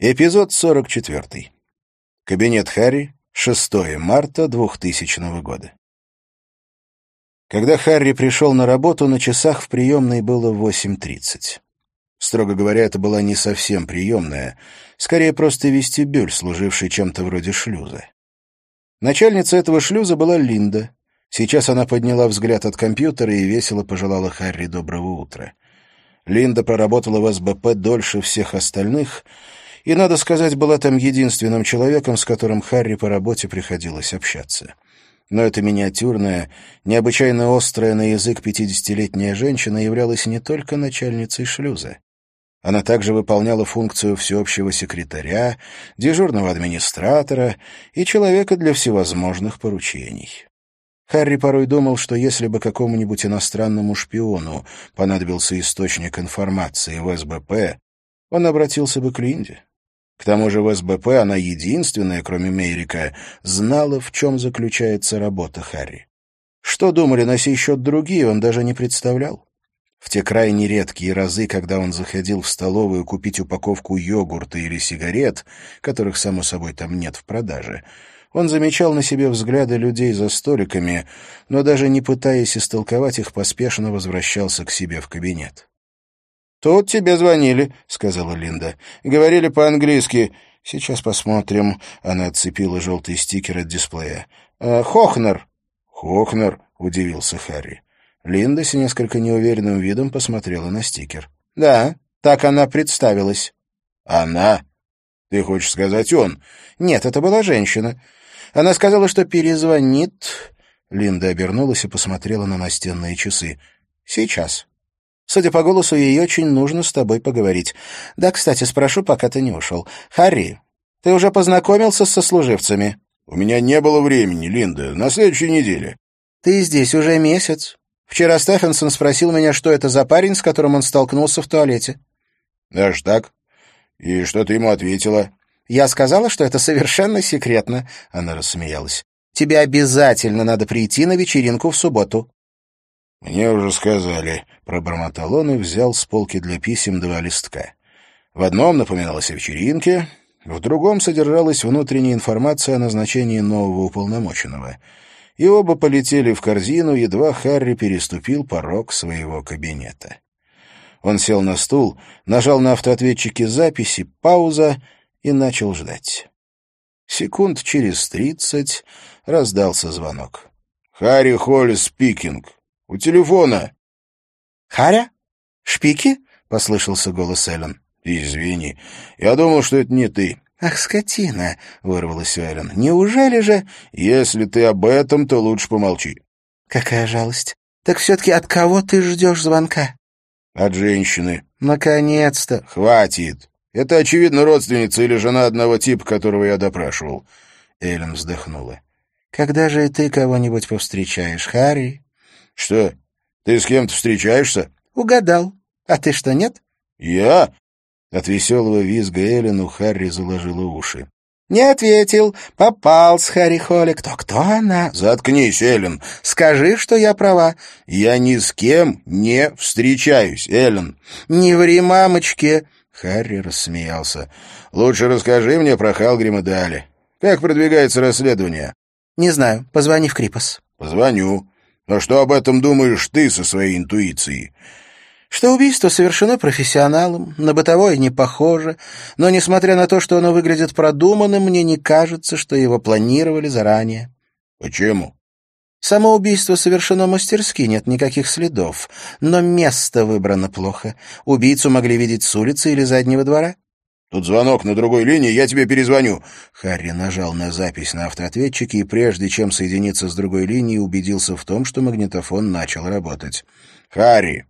Эпизод 44. Кабинет Харри, 6 марта 2000 года. Когда Харри пришел на работу, на часах в приемной было 8.30. Строго говоря, это была не совсем приемная, скорее просто вестибюль, служивший чем-то вроде шлюза. Начальница этого шлюза была Линда. Сейчас она подняла взгляд от компьютера и весело пожелала Харри доброго утра. Линда проработала в СБП дольше всех остальных — и, надо сказать, была там единственным человеком, с которым Харри по работе приходилось общаться. Но эта миниатюрная, необычайно острая на язык пятидесятилетняя женщина являлась не только начальницей шлюза. Она также выполняла функцию всеобщего секретаря, дежурного администратора и человека для всевозможных поручений. Харри порой думал, что если бы какому-нибудь иностранному шпиону понадобился источник информации в СБП, он обратился бы к Линде. К тому же в СБП она единственная, кроме Мейрика, знала, в чем заключается работа Харри. Что думали на сей счет другие, он даже не представлял. В те крайне редкие разы, когда он заходил в столовую купить упаковку йогурта или сигарет, которых, само собой, там нет в продаже, он замечал на себе взгляды людей за столиками, но даже не пытаясь истолковать их, поспешно возвращался к себе в кабинет. «Тут тебе звонили», — сказала Линда. «Говорили по-английски. Сейчас посмотрим». Она отцепила желтый стикер от дисплея. «Э, «Хохнер». «Хохнер», — удивился Харри. Линда с несколько неуверенным видом посмотрела на стикер. «Да, так она представилась». «Она? Ты хочешь сказать он?» «Нет, это была женщина. Она сказала, что перезвонит...» Линда обернулась и посмотрела на настенные часы. «Сейчас». Судя по голосу, ей очень нужно с тобой поговорить. Да, кстати, спрошу, пока ты не ушел. Харри, ты уже познакомился с сослуживцами?» «У меня не было времени, Линда. На следующей неделе». «Ты здесь уже месяц. Вчера Стефенсон спросил меня, что это за парень, с которым он столкнулся в туалете». «Даже так? И что ты ему ответила?» «Я сказала, что это совершенно секретно», — она рассмеялась. «Тебе обязательно надо прийти на вечеринку в субботу». «Мне уже сказали», — пробормотал он и взял с полки для писем два листка. В одном напоминалось о вечеринке, в другом содержалась внутренняя информация о назначении нового уполномоченного. И оба полетели в корзину, едва Харри переступил порог своего кабинета. Он сел на стул, нажал на автоответчике записи, пауза и начал ждать. Секунд через тридцать раздался звонок. «Харри Холли спикинг. У телефона. Харя? Шпики? послышался голос Эллен. Извини. Я думал, что это не ты. Ах, скотина, вырвалась Эллен. Неужели же Если ты об этом, то лучше помолчи. Какая жалость. Так все-таки от кого ты ждешь звонка? От женщины. Наконец-то. Хватит. Это, очевидно, родственница или жена одного типа, которого я допрашивал. Эллен вздохнула. Когда же и ты кого-нибудь повстречаешь, Харри? «Что, ты с кем-то встречаешься?» «Угадал. А ты что, нет?» «Я?» От веселого визга Эллен у Харри заложила уши. «Не ответил. Попал с Харри Холли. Кто-кто она?» «Заткнись, Эллен. Скажи, что я права». «Я ни с кем не встречаюсь, Эллен». «Не ври мамочке». Харри рассмеялся. «Лучше расскажи мне про Халгрима Дали. Как продвигается расследование?» «Не знаю. Позвони в Крипос». «Позвоню. Но что об этом думаешь ты со своей интуицией? Что убийство совершено профессионалом, на бытовое не похоже, но, несмотря на то, что оно выглядит продуманным, мне не кажется, что его планировали заранее. Почему? Само убийство совершено мастерски, нет никаких следов, но место выбрано плохо. Убийцу могли видеть с улицы или заднего двора. «Тут звонок на другой линии, я тебе перезвоню». Харри нажал на запись на автоответчике и, прежде чем соединиться с другой линией, убедился в том, что магнитофон начал работать. «Харри».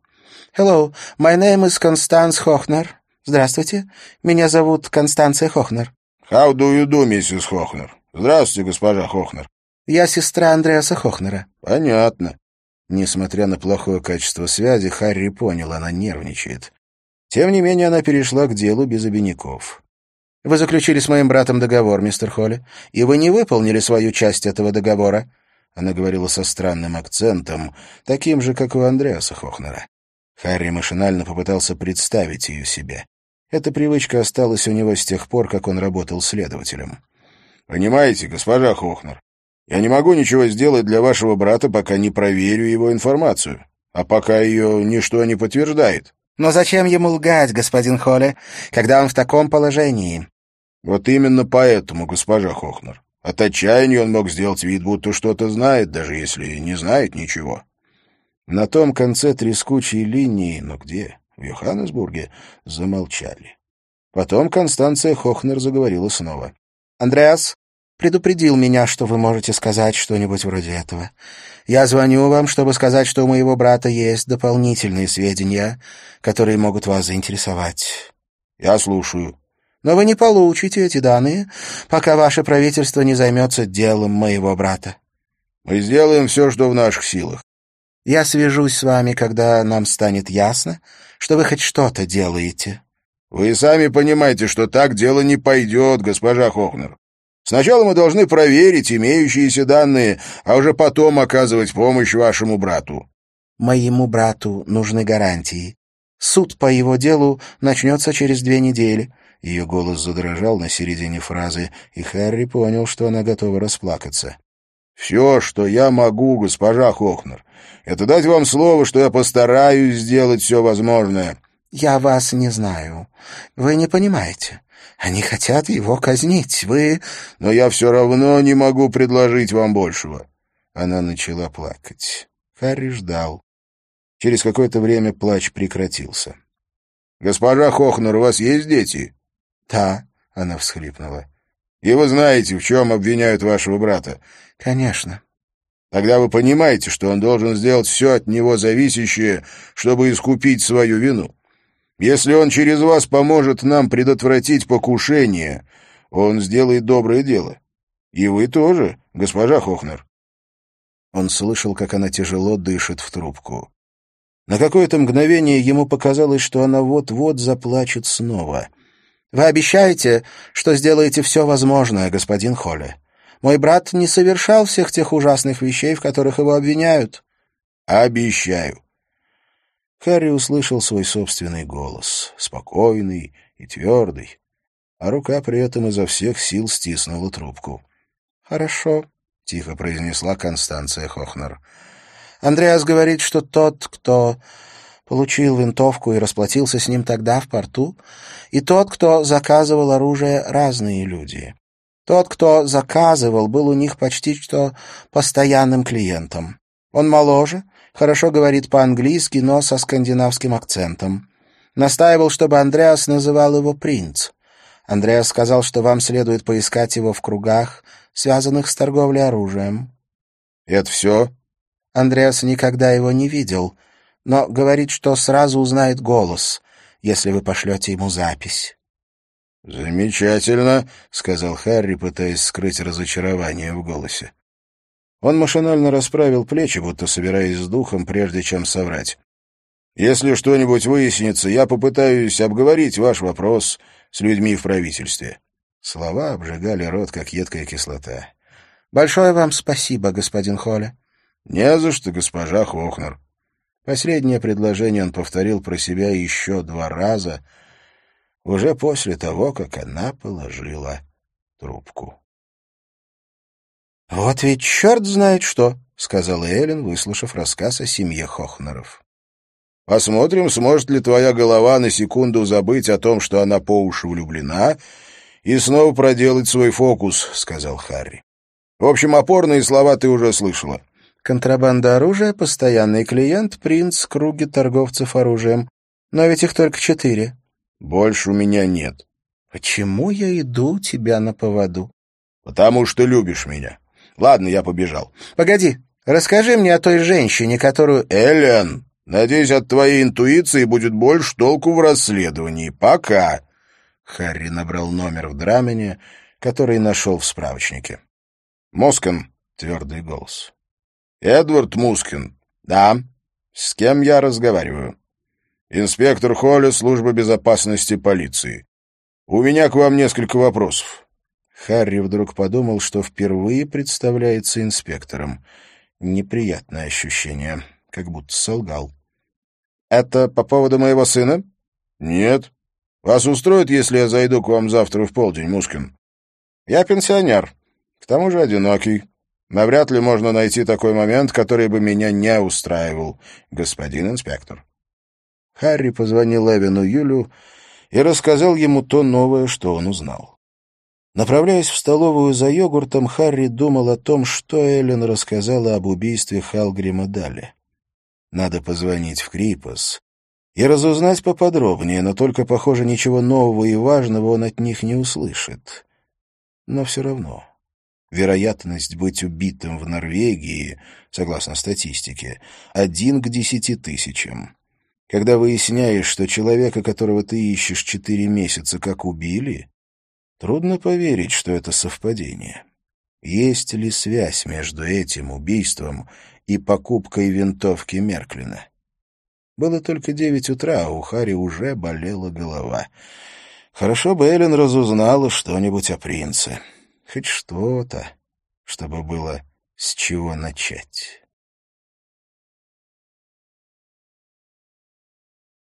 «Hello, my name is Constance Hochner. Здравствуйте, меня зовут Констанция Хохнер». «How do you do, миссис Хохнер?» «Здравствуйте, госпожа Хохнер». «Я сестра Андреаса Хохнера». «Понятно». Несмотря на плохое качество связи, Харри понял, она нервничает. Тем не менее, она перешла к делу без обиняков. «Вы заключили с моим братом договор, мистер Холли, и вы не выполнили свою часть этого договора». Она говорила со странным акцентом, таким же, как у Андреаса Хохнера. Харри машинально попытался представить ее себе. Эта привычка осталась у него с тех пор, как он работал следователем. «Понимаете, госпожа Хохнер, я не могу ничего сделать для вашего брата, пока не проверю его информацию, а пока ее ничто не подтверждает». «Но зачем ему лгать, господин Холле, когда он в таком положении?» «Вот именно поэтому, госпожа Хохнер. От отчаяния он мог сделать вид, будто что-то знает, даже если не знает ничего». На том конце трескучей линии, но где? В Йоханнесбурге замолчали. Потом Констанция Хохнер заговорила снова. «Андреас предупредил меня, что вы можете сказать что-нибудь вроде этого. Я звоню вам, чтобы сказать, что у моего брата есть дополнительные сведения, которые могут вас заинтересовать». «Я слушаю». «Но вы не получите эти данные, пока ваше правительство не займется делом моего брата». «Мы сделаем все, что в наших силах. Я свяжусь с вами, когда нам станет ясно, что вы хоть что-то делаете». «Вы сами понимаете, что так дело не пойдет, госпожа Хохнер. Сначала мы должны проверить имеющиеся данные, а уже потом оказывать помощь вашему брату». «Моему брату нужны гарантии. Суд по его делу начнется через две недели». Ее голос задрожал на середине фразы, и Харри понял, что она готова расплакаться. «Все, что я могу, госпожа Хохнер, это дать вам слово, что я постараюсь сделать все возможное». «Я вас не знаю. Вы не понимаете. Они хотят его казнить. Вы...» «Но я все равно не могу предложить вам большего». Она начала плакать. Харри ждал. Через какое-то время плач прекратился. «Госпожа Хохнер, у вас есть дети?» «Да», — она всхлипнула. «И вы знаете, в чем обвиняют вашего брата?» «Конечно». Тогда вы понимаете, что он должен сделать все от него зависящее, чтобы искупить свою вину. Если он через вас поможет нам предотвратить покушение, он сделает доброе дело. И вы тоже, госпожа Хохнер. Он слышал, как она тяжело дышит в трубку. На какое-то мгновение ему показалось, что она вот-вот заплачет снова. «Вы обещаете, что сделаете все возможное, господин Холле?» Мой брат не совершал всех тех ужасных вещей, в которых его обвиняют. Обещаю. Харри услышал свой собственный голос, спокойный и твердый, а рука при этом изо всех сил стиснула трубку. «Хорошо», — тихо произнесла Констанция Хохнер. «Андреас говорит, что тот, кто получил винтовку и расплатился с ним тогда в порту, и тот, кто заказывал оружие, разные люди. Тот, кто заказывал, был у них почти что постоянным клиентом. Он моложе, хорошо говорит по-английски, но со скандинавским акцентом. Настаивал, чтобы Андреас называл его «принц». Андреас сказал, что вам следует поискать его в кругах, связанных с торговлей оружием. «Это все?» Андреас никогда его не видел, но говорит, что сразу узнает голос, если вы пошлете ему запись. «Замечательно», — сказал Харри, пытаясь скрыть разочарование в голосе. Он машинально расправил плечи, будто собираясь с духом, прежде чем соврать. «Если что-нибудь выяснится, я попытаюсь обговорить ваш вопрос с людьми в правительстве». Слова обжигали рот, как едкая кислота. «Большое вам спасибо, господин Холле». «Не за что, госпожа Хохнер». Последнее предложение он повторил про себя еще два раза — уже после того, как она положила трубку. «Вот ведь черт знает что!» — сказала Эллен, выслушав рассказ о семье Хохнеров. «Посмотрим, сможет ли твоя голова на секунду забыть о том, что она по уши влюблена, и снова проделать свой фокус», — сказал Харри. «В общем, опорные слова ты уже слышала». «Контрабанда оружия, постоянный клиент, принц, круги торговцев оружием. Но ведь их только четыре. Больше у меня нет. Почему я иду у тебя на поводу? Потому что любишь меня. Ладно, я побежал. Погоди, расскажи мне о той женщине, которую... Эллен, надеюсь, от твоей интуиции будет больше толку в расследовании. Пока. Харри набрал номер в Драмене, который нашел в справочнике. Москин, твердый голос. Эдвард Мускин. Да. С кем я разговариваю? Инспектор Холли, служба безопасности полиции. У меня к вам несколько вопросов. Харри вдруг подумал, что впервые представляется инспектором. Неприятное ощущение, как будто солгал. «Это по поводу моего сына?» «Нет». Вас устроит, если я зайду к вам завтра в полдень, Мушкин? Я пенсионер, к тому же одинокий. Навряд ли можно найти такой момент, который бы меня не устраивал, господин инспектор. Харри позвонил Эвину Юлю и рассказал ему то новое, что он узнал. Направляясь в столовую за йогуртом, Харри думал о том, что Эллен рассказала об убийстве Халгрима Дали. Надо позвонить в Крипос и разузнать поподробнее, но только, похоже, ничего нового и важного он от них не услышит. Но все равно вероятность быть убитым в Норвегии, согласно статистике, один к десяти тысячам. Когда выясняешь, что человека, которого ты ищешь четыре месяца, как убили, трудно поверить, что это совпадение. Есть ли связь между этим убийством и покупкой винтовки Мерклина? Было только девять утра, а у Хари уже болела голова. Хорошо бы Эллен разузнала что-нибудь о принце. Хоть что-то, чтобы было с чего начать.